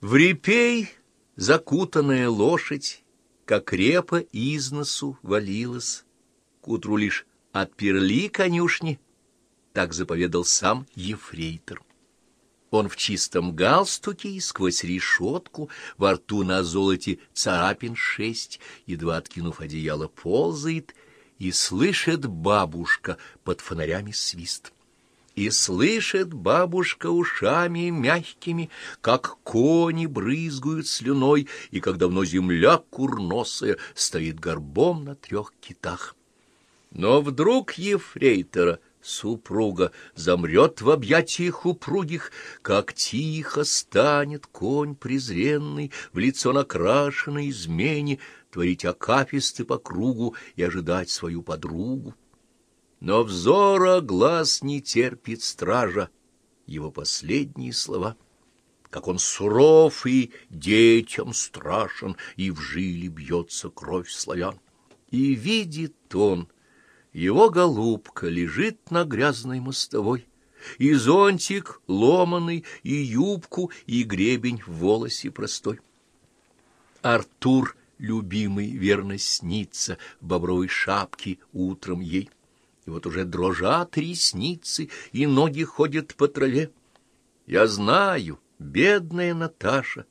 В репей закутанная лошадь, как репа из носу валилась, к утру лишь отперли конюшни, так заповедал сам ефрейтор. Он в чистом галстуке и сквозь решетку, во рту на золоте царапин шесть, едва откинув одеяло, ползает, и слышит бабушка под фонарями свист. И слышит бабушка ушами мягкими, как кони брызгают слюной, и как давно земля курносая стоит горбом на трех китах. Но вдруг ефрейтора — супруга замрет в объятиях упругих, как тихо станет конь презренный, в лицо накрашенной измене, творить акафисты по кругу и ожидать свою подругу. Но взора глаз не терпит стража, его последние слова — как он суров и детям страшен, и в жиле бьется кровь славян. И видит он — его голубка лежит на грязной мостовой, и зонтик ломаный, и юбку, и гребень в волосе простой. Артур, любимый, верно снится в бобровой шапке утром ей. Вот уже дрожат ресницы, и ноги ходят по траве. Я знаю, бедная Наташа,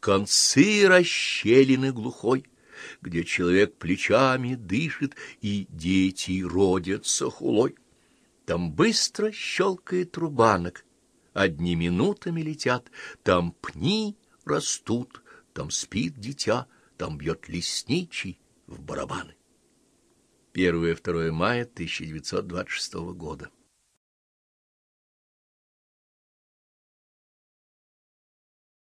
концы расщелины глухой — где человек плечами дышит, и дети родятся хулой. Там быстро щелкает рубанок, одни минутами летят, там пни растут, там спит дитя, там бьет лесничий в барабаны. 1-2 мая 1926 года.